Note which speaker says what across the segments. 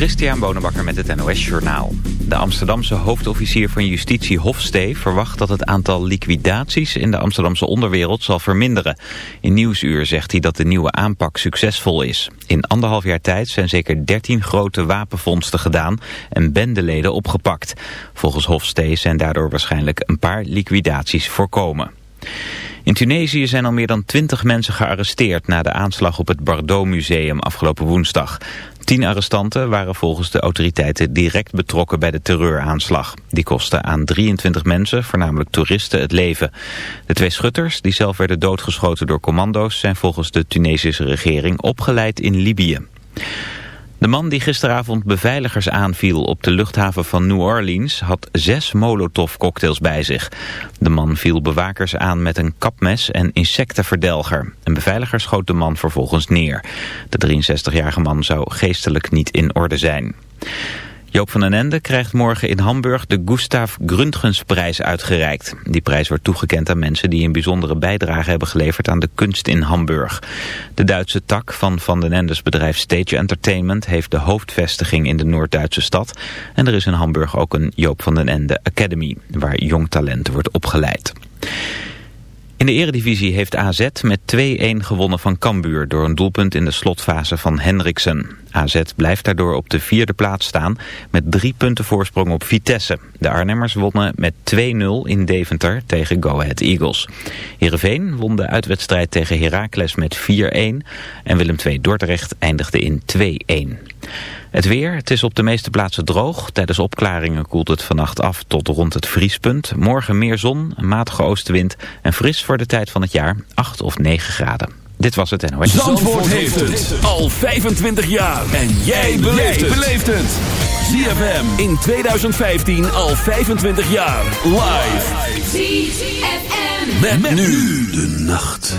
Speaker 1: Christian Bonenbakker met het NOS Journaal. De Amsterdamse hoofdofficier van justitie Hofstee verwacht dat het aantal liquidaties in de Amsterdamse onderwereld zal verminderen. In Nieuwsuur zegt hij dat de nieuwe aanpak succesvol is. In anderhalf jaar tijd zijn zeker 13 grote wapenvondsten gedaan en bendeleden opgepakt. Volgens Hofstee zijn daardoor waarschijnlijk een paar liquidaties voorkomen. In Tunesië zijn al meer dan twintig mensen gearresteerd na de aanslag op het Bardo Museum afgelopen woensdag. Tien arrestanten waren volgens de autoriteiten direct betrokken bij de terreuraanslag. Die kostte aan 23 mensen, voornamelijk toeristen, het leven. De twee schutters, die zelf werden doodgeschoten door commando's, zijn volgens de Tunesische regering opgeleid in Libië. De man die gisteravond beveiligers aanviel op de luchthaven van New Orleans had zes Molotov-cocktails bij zich. De man viel bewakers aan met een kapmes en insectenverdelger. Een beveiliger schoot de man vervolgens neer. De 63-jarige man zou geestelijk niet in orde zijn. Joop van den Ende krijgt morgen in Hamburg de Gustav Gründgensprijs uitgereikt. Die prijs wordt toegekend aan mensen die een bijzondere bijdrage hebben geleverd aan de kunst in Hamburg. De Duitse tak van Van den Endes bedrijf Stage Entertainment heeft de hoofdvestiging in de Noord-Duitse stad. En er is in Hamburg ook een Joop van den Ende Academy, waar jong talent wordt opgeleid. In de eredivisie heeft AZ met 2-1 gewonnen van Cambuur door een doelpunt in de slotfase van Hendriksen. AZ blijft daardoor op de vierde plaats staan met drie punten voorsprong op Vitesse. De Arnhemmers wonnen met 2-0 in Deventer tegen Go Ahead Eagles. Heerenveen won de uitwedstrijd tegen Heracles met 4-1 en Willem II Dordrecht eindigde in 2-1. Het weer, het is op de meeste plaatsen droog. Tijdens opklaringen koelt het vannacht af tot rond het vriespunt. Morgen meer zon, een matige oostenwind en fris voor de tijd van het jaar, 8 of 9 graden. Dit was het NOS.
Speaker 2: Zandvoort, Zandvoort heeft het al 25 jaar. En jij beleeft het. ZFM in 2015 al 25 jaar. Live. ZFM. met nu de nacht.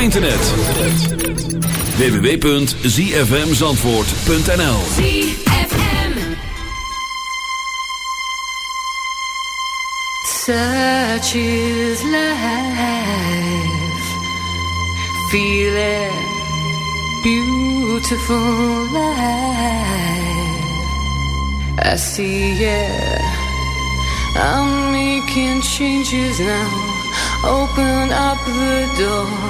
Speaker 3: internet. www.zfmzandvoort.nl
Speaker 4: Such is life. Feel Beautiful life. I see it. I'm making changes now. Open up the door.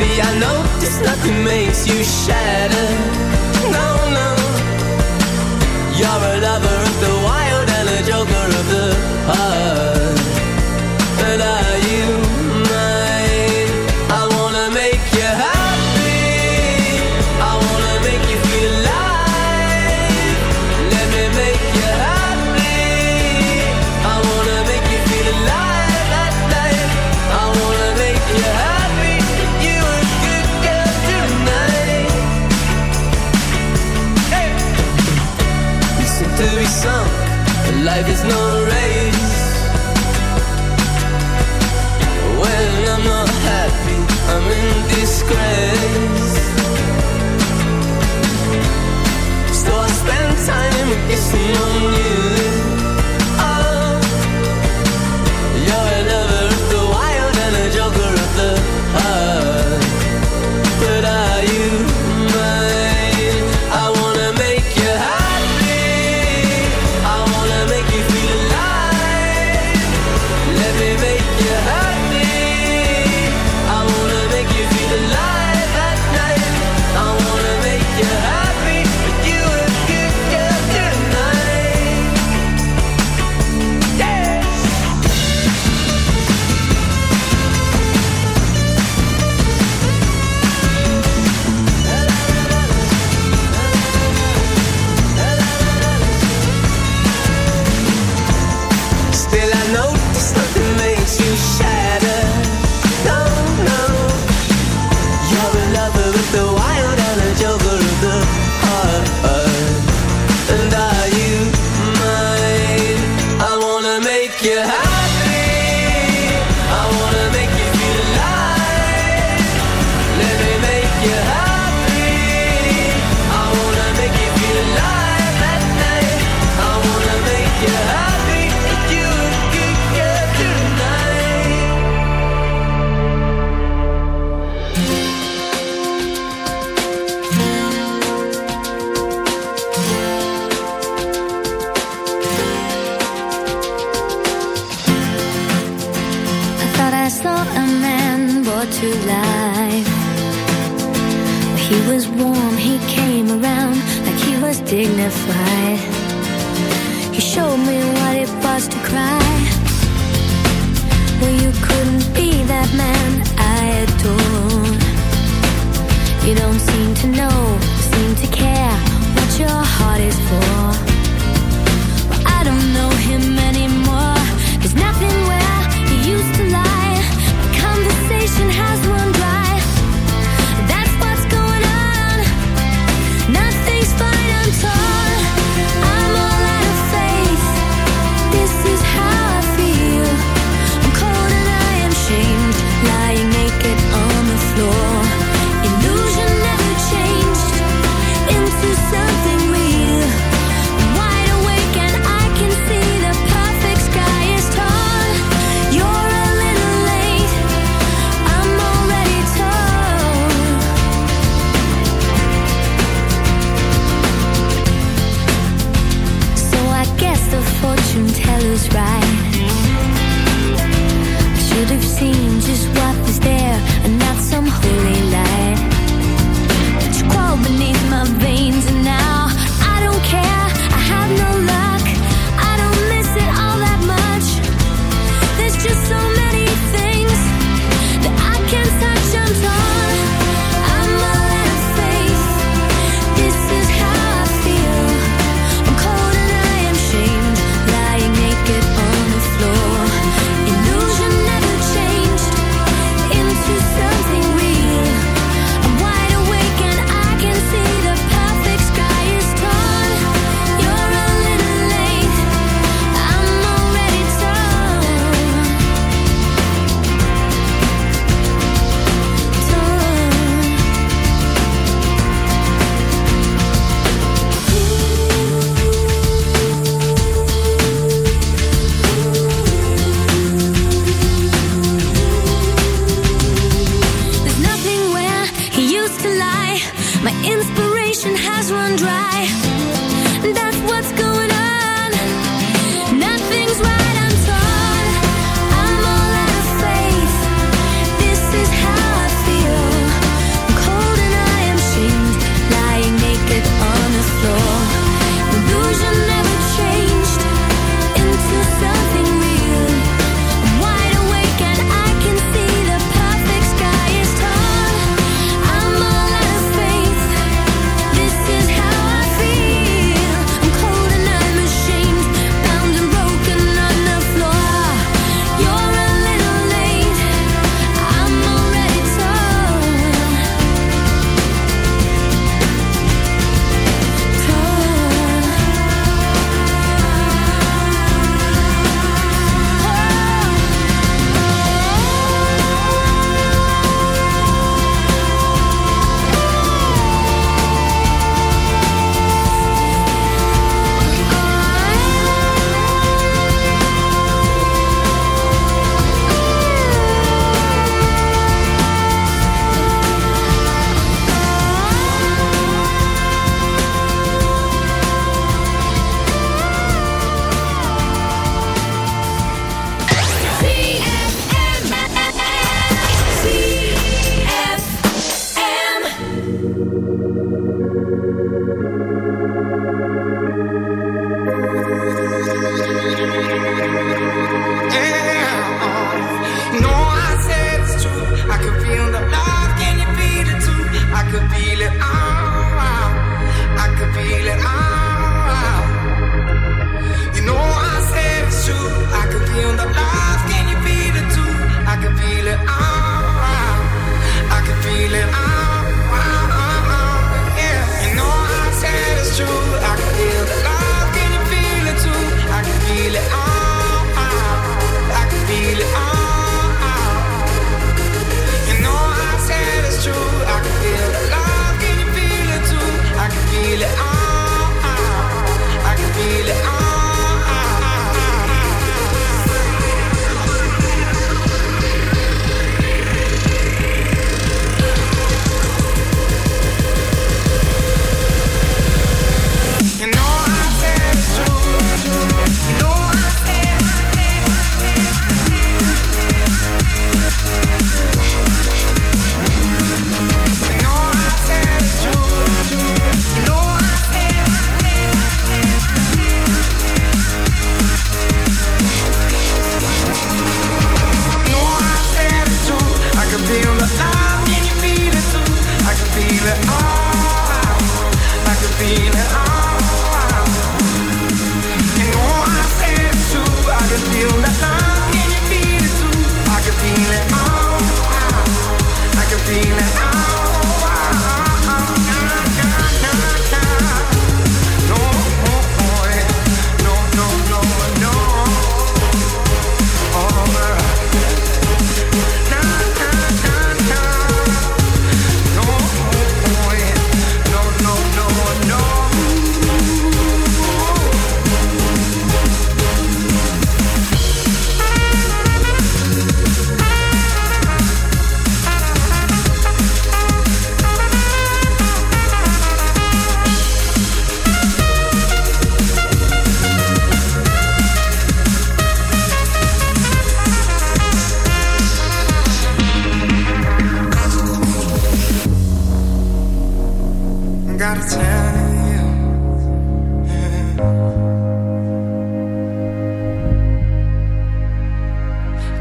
Speaker 5: See, I notice nothing makes you shatter. No, no. You're a lover of the wild and a joker of the heart. But are you? Yeah.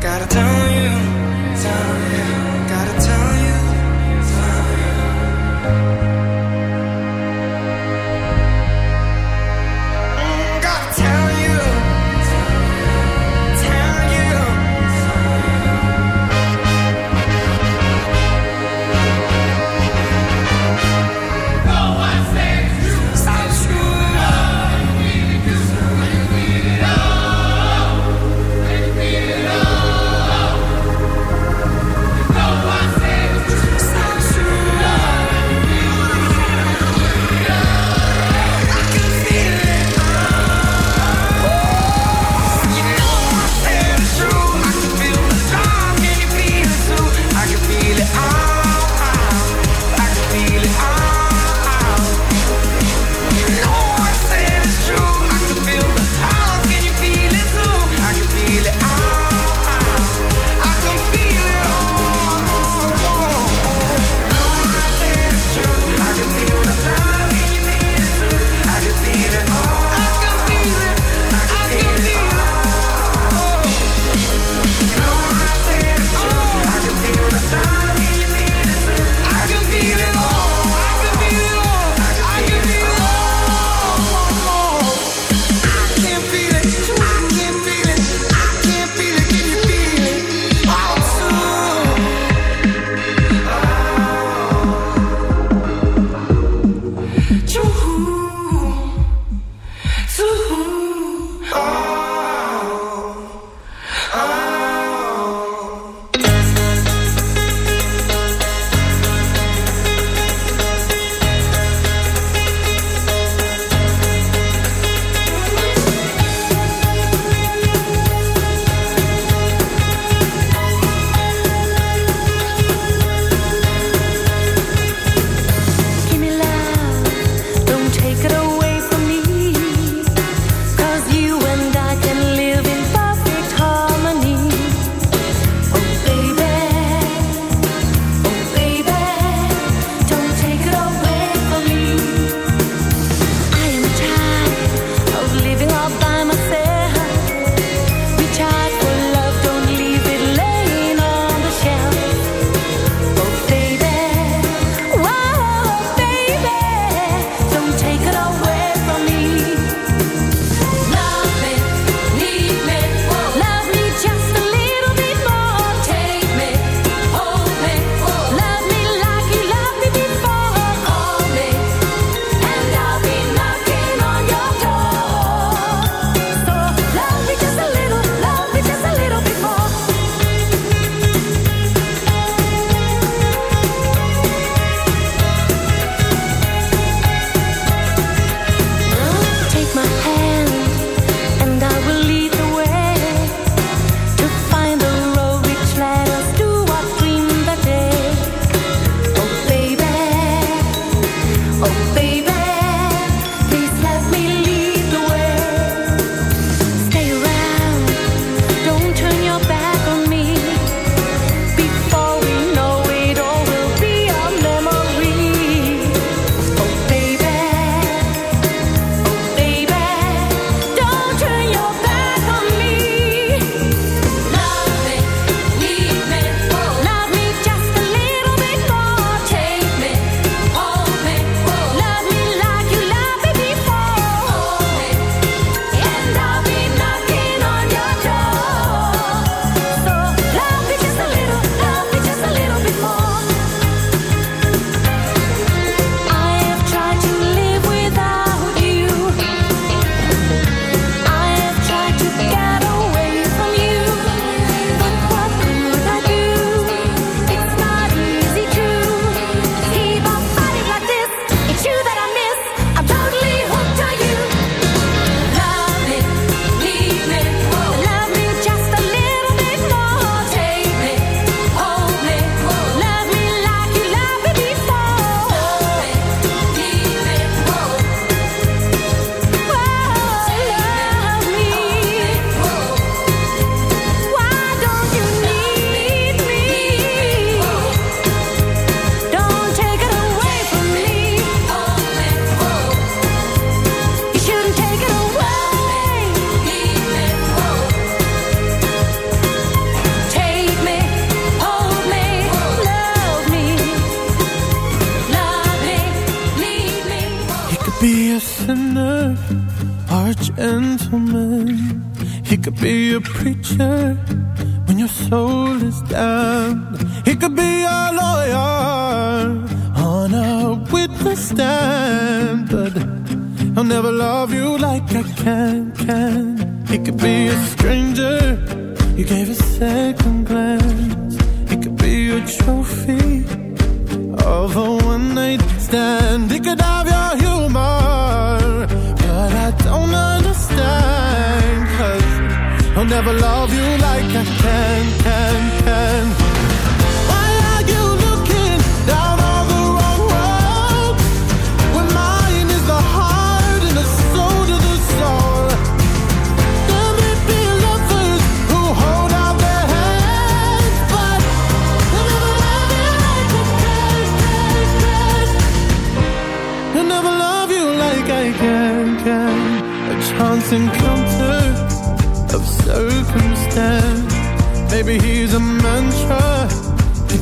Speaker 6: Go, I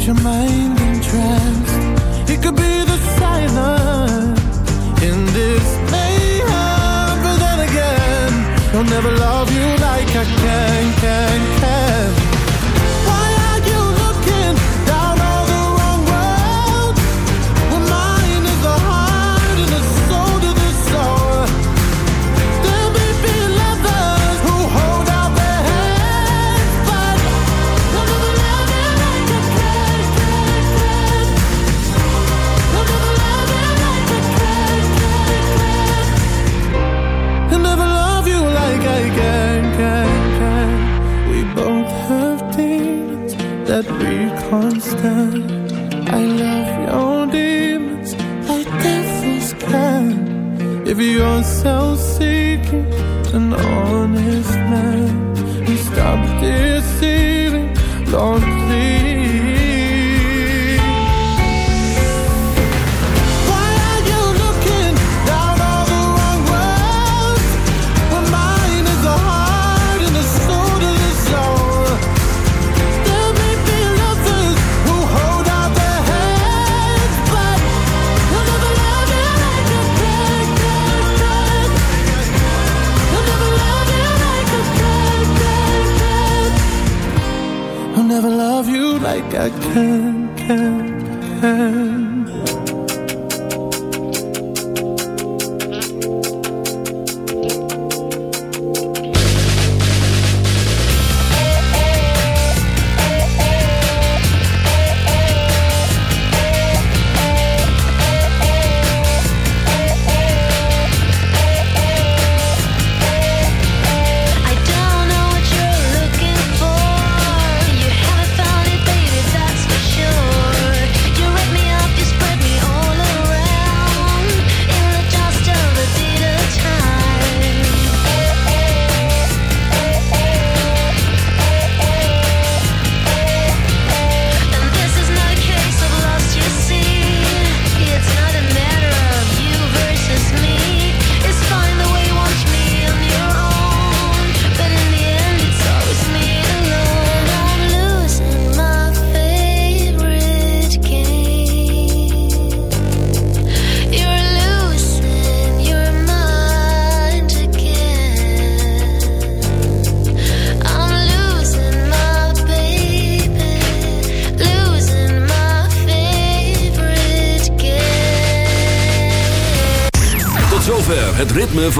Speaker 7: your mind entranced. It could be the silence in this mayhem, but then again, I'll never love you like I can.